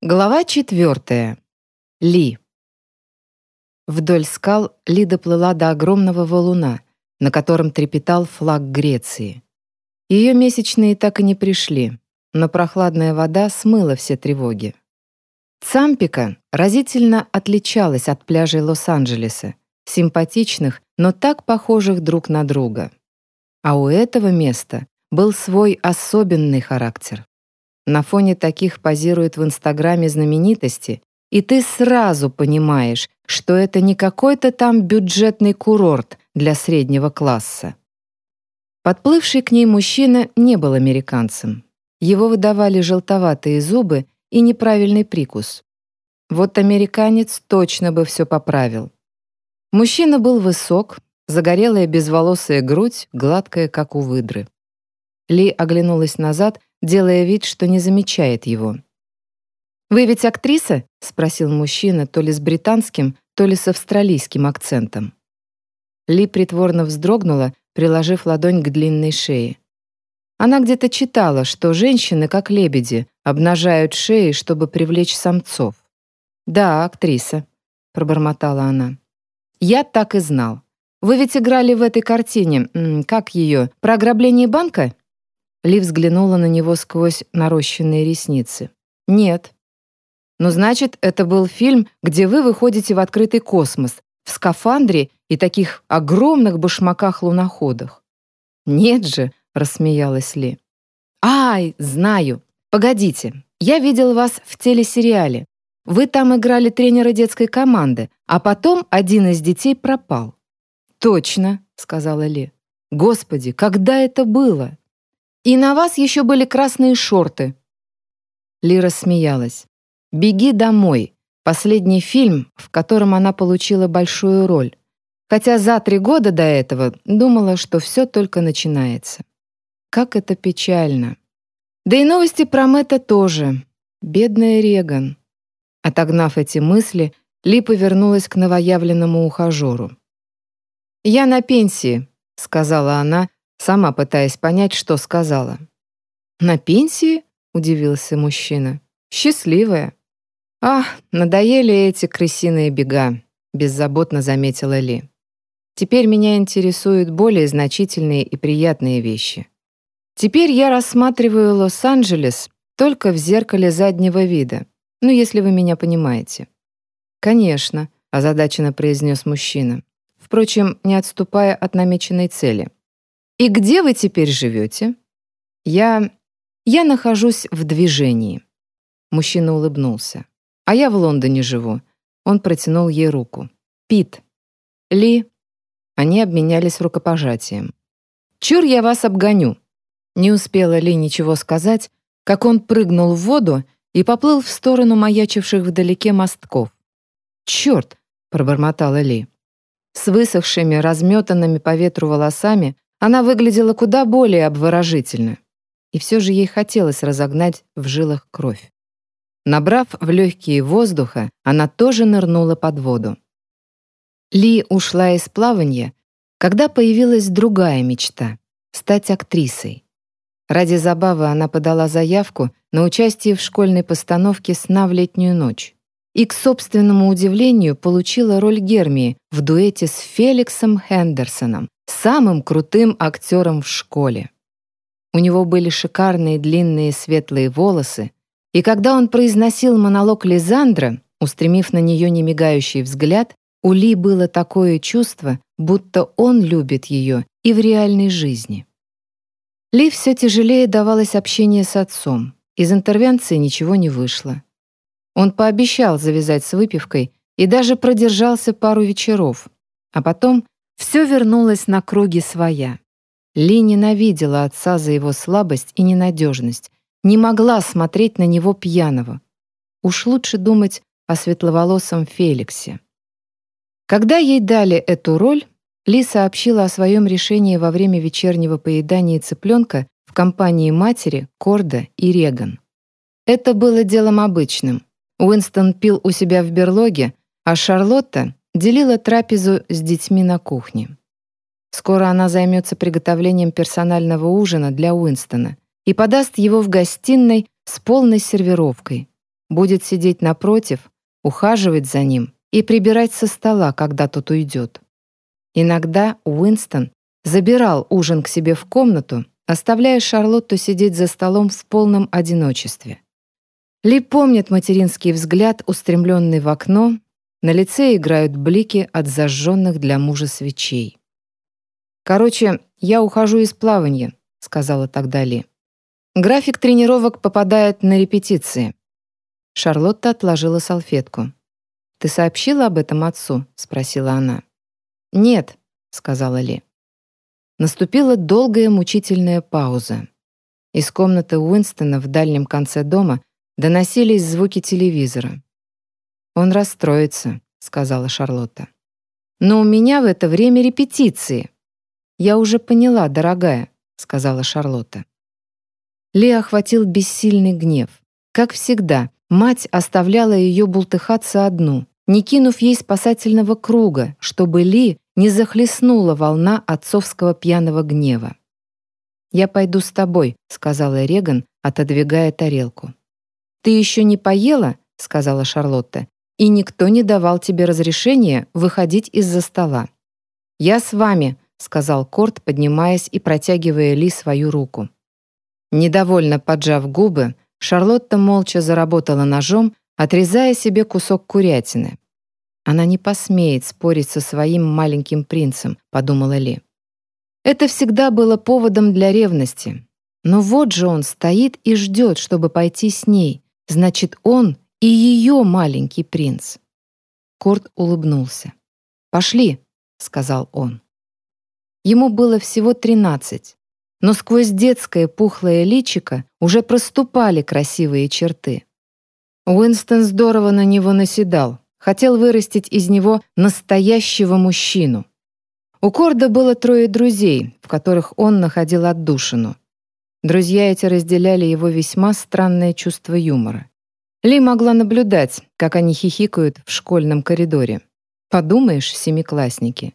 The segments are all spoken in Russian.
Глава четвертая. Ли. Вдоль скал Ли доплыла до огромного валуна, на котором трепетал флаг Греции. Ее месячные так и не пришли, но прохладная вода смыла все тревоги. Цампика разительно отличалась от пляжей Лос-Анджелеса, симпатичных, но так похожих друг на друга. А у этого места был свой особенный характер. На фоне таких позируют в Инстаграме знаменитости, и ты сразу понимаешь, что это не какой-то там бюджетный курорт для среднего класса. Подплывший к ней мужчина не был американцем. Его выдавали желтоватые зубы и неправильный прикус. Вот американец точно бы все поправил. Мужчина был высок, загорелая безволосая грудь, гладкая, как у выдры. Ли оглянулась назад делая вид, что не замечает его. «Вы ведь актриса?» — спросил мужчина то ли с британским, то ли с австралийским акцентом. Ли притворно вздрогнула, приложив ладонь к длинной шее. Она где-то читала, что женщины, как лебеди, обнажают шеи, чтобы привлечь самцов. «Да, актриса», — пробормотала она. «Я так и знал. Вы ведь играли в этой картине, как ее, про ограбление банка?» Ли взглянула на него сквозь нарощенные ресницы. «Нет». «Ну, значит, это был фильм, где вы выходите в открытый космос, в скафандре и таких огромных башмаках-луноходах». «Нет же», — рассмеялась Ли. «Ай, знаю. Погодите, я видел вас в телесериале. Вы там играли тренера детской команды, а потом один из детей пропал». «Точно», — сказала Ли. «Господи, когда это было?» И на вас еще были красные шорты». Лира смеялась. «Беги домой» — последний фильм, в котором она получила большую роль. Хотя за три года до этого думала, что все только начинается. Как это печально. Да и новости про Мэтта тоже. Бедная Реган. Отогнав эти мысли, Ли повернулась к новоявленному ухажеру. «Я на пенсии», — сказала она, сама пытаясь понять, что сказала. «На пенсии?» — удивился мужчина. «Счастливая». «Ах, надоели эти крысиные бега», — беззаботно заметила Ли. «Теперь меня интересуют более значительные и приятные вещи. Теперь я рассматриваю Лос-Анджелес только в зеркале заднего вида, ну, если вы меня понимаете». «Конечно», — озадаченно произнес мужчина, впрочем, не отступая от намеченной цели — «И где вы теперь живете?» «Я... я нахожусь в движении». Мужчина улыбнулся. «А я в Лондоне живу». Он протянул ей руку. «Пит». «Ли». Они обменялись рукопожатием. «Чур я вас обгоню». Не успела Ли ничего сказать, как он прыгнул в воду и поплыл в сторону маячивших вдалеке мостков. «Черт!» — пробормотала Ли. С высохшими, разметанными по ветру волосами она выглядела куда более обворожительно. И все же ей хотелось разогнать в жилах кровь. Набрав в легкие воздуха, она тоже нырнула под воду. Ли ушла из плавания, когда появилась другая мечта — стать актрисой. Ради забавы она подала заявку на участие в школьной постановке «Сна в летнюю ночь» и, к собственному удивлению, получила роль Гермии в дуэте с Феликсом Хендерсоном, самым крутым актером в школе. У него были шикарные длинные светлые волосы, и когда он произносил монолог Лизандра, устремив на нее немигающий взгляд, у Ли было такое чувство, будто он любит ее и в реальной жизни. Ли все тяжелее давалось общение с отцом. Из интервенции ничего не вышло. Он пообещал завязать с выпивкой и даже продержался пару вечеров, а потом все вернулось на круги своя. Ли ненавидела отца за его слабость и ненадежность, не могла смотреть на него пьяного. Уж лучше думать о светловолосом Феликсе. Когда ей дали эту роль, Ли сообщила о своем решении во время вечернего поедания цыпленка в компании матери, Корда и Реган. Это было делом обычным. Уинстон пил у себя в берлоге, а Шарлотта делила трапезу с детьми на кухне. Скоро она займется приготовлением персонального ужина для Уинстона и подаст его в гостиной с полной сервировкой. будет сидеть напротив, ухаживать за ним и прибирать со стола, когда тот уйдет. Иногда Уинстон забирал ужин к себе в комнату, оставляя Шарлотту сидеть за столом в полном одиночестве. Ли помнит материнский взгляд, устремленный в окно, на лице играют блики от зажженных для мужа свечей. «Короче, я ухожу из плавания», — сказала тогда Ли. «График тренировок попадает на репетиции». Шарлотта отложила салфетку. «Ты сообщила об этом отцу?» — спросила она. «Нет», — сказала Ли. Наступила долгая мучительная пауза. Из комнаты Уинстона в дальнем конце дома доносились звуки телевизора. «Он расстроится», — сказала Шарлотта. «Но у меня в это время репетиции». «Я уже поняла, дорогая», — сказала Шарлотта. Ли охватил бессильный гнев. Как всегда, мать оставляла ее бултыхаться одну, не кинув ей спасательного круга, чтобы Ли не захлестнула волна отцовского пьяного гнева. «Я пойду с тобой», — сказала Реган, отодвигая тарелку. «Ты еще не поела?» — сказала Шарлотта и никто не давал тебе разрешения выходить из-за стола. «Я с вами», — сказал Корт, поднимаясь и протягивая Ли свою руку. Недовольно поджав губы, Шарлотта молча заработала ножом, отрезая себе кусок курятины. «Она не посмеет спорить со своим маленьким принцем», — подумала Ли. Это всегда было поводом для ревности. Но вот же он стоит и ждет, чтобы пойти с ней. Значит, он и ее маленький принц. Корт улыбнулся. «Пошли», — сказал он. Ему было всего тринадцать, но сквозь детское пухлое личико уже проступали красивые черты. Уинстон здорово на него наседал, хотел вырастить из него настоящего мужчину. У Корда было трое друзей, в которых он находил отдушину. Друзья эти разделяли его весьма странное чувство юмора. Ли могла наблюдать, как они хихикают в школьном коридоре. Подумаешь, семиклассники.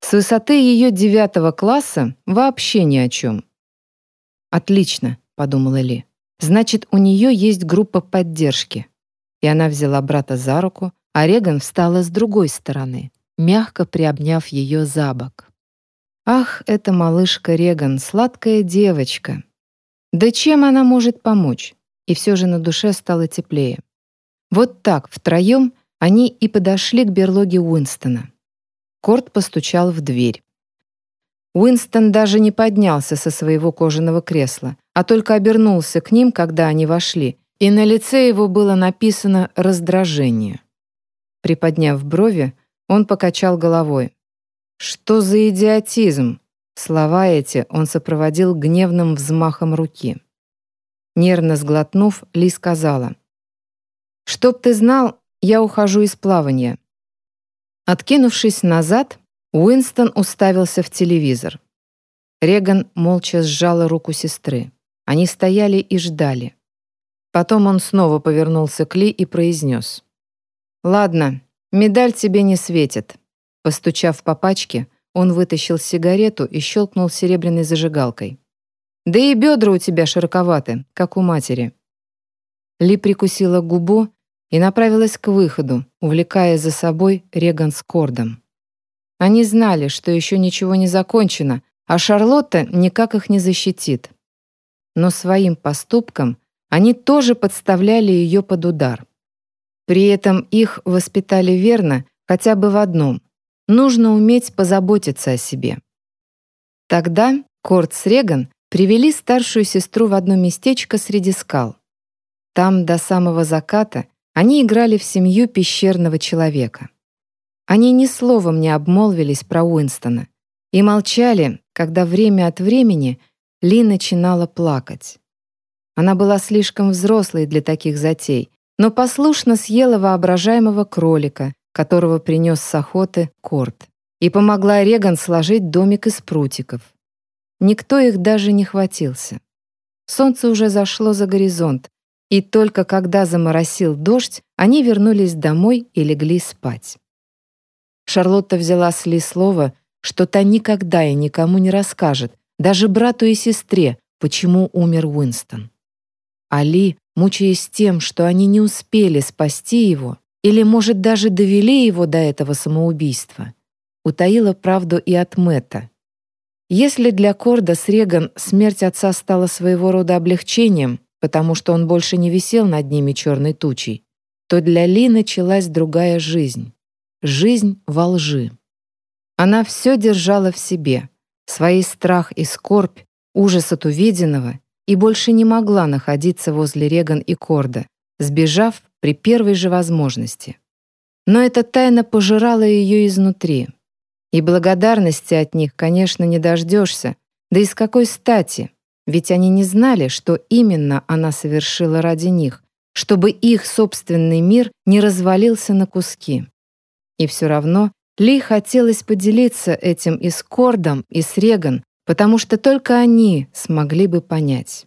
С высоты ее девятого класса вообще ни о чем. «Отлично», — подумала Ли. «Значит, у нее есть группа поддержки». И она взяла брата за руку, а Реган встала с другой стороны, мягко приобняв ее за бок. «Ах, эта малышка Реган, сладкая девочка! Да чем она может помочь? И все же на душе стало теплее. Вот так, втроем, они и подошли к берлоге Уинстона. Корт постучал в дверь. Уинстон даже не поднялся со своего кожаного кресла, а только обернулся к ним, когда они вошли, и на лице его было написано «раздражение». Приподняв брови, он покачал головой. «Что за идиотизм?» Слова эти он сопроводил гневным взмахом руки. Нервно сглотнув, Ли сказала. «Чтоб ты знал, я ухожу из плавания». Откинувшись назад, Уинстон уставился в телевизор. Реган молча сжала руку сестры. Они стояли и ждали. Потом он снова повернулся к Ли и произнес. «Ладно, медаль тебе не светит». Постучав по пачке, он вытащил сигарету и щелкнул серебряной зажигалкой. Да и бедра у тебя широковаты, как у матери». Ли прикусила губу и направилась к выходу, увлекая за собой Реган с Кордом. Они знали, что еще ничего не закончено, а Шарлотта никак их не защитит. Но своим поступком они тоже подставляли ее под удар. При этом их воспитали верно хотя бы в одном — нужно уметь позаботиться о себе. Тогда Корд с Реган Привели старшую сестру в одно местечко среди скал. Там до самого заката они играли в семью пещерного человека. Они ни словом не обмолвились про Уинстона и молчали, когда время от времени Ли начинала плакать. Она была слишком взрослой для таких затей, но послушно съела воображаемого кролика, которого принес с охоты Корт, и помогла Реган сложить домик из прутиков. Никто их даже не хватился. Солнце уже зашло за горизонт, и только когда заморосил дождь, они вернулись домой и легли спать. Шарлотта взяла с Ли слово, что та никогда и никому не расскажет, даже брату и сестре, почему умер Уинстон. Али, мучаясь тем, что они не успели спасти его, или, может, даже довели его до этого самоубийства, утаила правду и от Мэтта. Если для Корда с Реган смерть отца стала своего рода облегчением, потому что он больше не висел над ними черной тучей, то для Ли началась другая жизнь. Жизнь во лжи. Она все держала в себе, свои страх и скорбь, ужас от увиденного, и больше не могла находиться возле Реган и Корда, сбежав при первой же возможности. Но эта тайна пожирала ее изнутри. И благодарности от них, конечно, не дождешься, да и с какой стати, ведь они не знали, что именно она совершила ради них, чтобы их собственный мир не развалился на куски. И все равно ли хотелось поделиться этим и с Кордом, и с Реган, потому что только они смогли бы понять.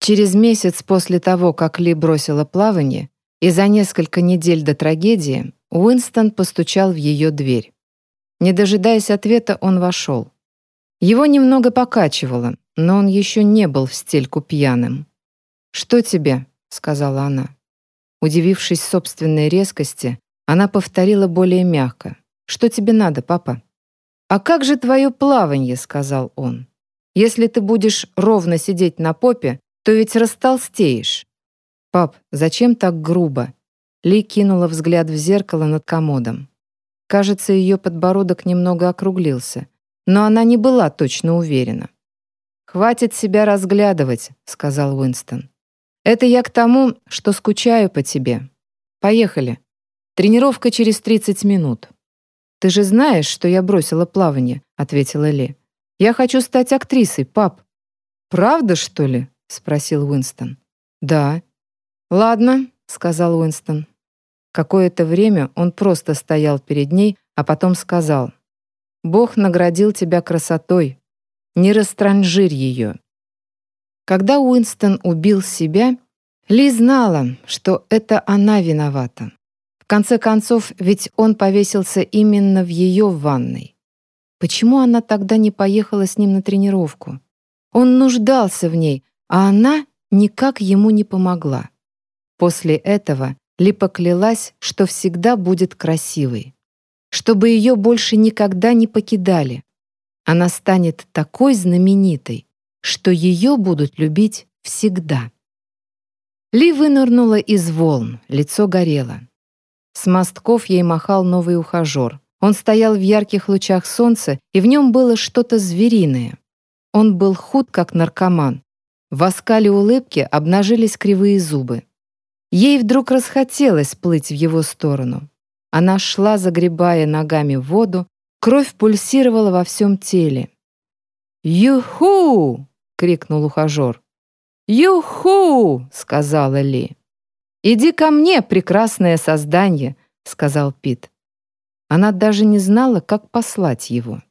Через месяц после того, как Ли бросила плавание, и за несколько недель до трагедии, Уинстон постучал в ее дверь. Не дожидаясь ответа, он вошел. Его немного покачивало, но он еще не был в стельку пьяным. «Что тебе?» — сказала она. Удивившись собственной резкости, она повторила более мягко. «Что тебе надо, папа?» «А как же твое плавание?» — сказал он. «Если ты будешь ровно сидеть на попе, то ведь растолстеешь». «Пап, зачем так грубо?» Ли кинула взгляд в зеркало над комодом. Кажется, ее подбородок немного округлился, но она не была точно уверена. «Хватит себя разглядывать», — сказал Уинстон. «Это я к тому, что скучаю по тебе. Поехали». Тренировка через 30 минут. Ты же знаешь, что я бросила плавание, ответила Ли. Я хочу стать актрисой, пап. Правда, что ли? спросил Уинстон. Да. Ладно, сказал Уинстон. Какое-то время он просто стоял перед ней, а потом сказал: Бог наградил тебя красотой. Не растранжирь ее. Когда Уинстон убил себя, Ли знала, что это она виновата. В конце концов, ведь он повесился именно в ее ванной. Почему она тогда не поехала с ним на тренировку? Он нуждался в ней, а она никак ему не помогла. После этого Ли поклялась, что всегда будет красивой, чтобы ее больше никогда не покидали. Она станет такой знаменитой, что ее будут любить всегда. Ли вынырнула из волн, лицо горело. С мостков ей махал новый ухажер. Он стоял в ярких лучах солнца, и в нем было что-то звериное. Он был худ, как наркоман. В оскале улыбки обнажились кривые зубы. Ей вдруг расхотелось плыть в его сторону. Она шла, загребая ногами воду, кровь пульсировала во всем теле. «Юху!» — крикнул ухажер. «Юху!» — сказала Ли. «Иди ко мне, прекрасное создание», — сказал Пит. Она даже не знала, как послать его.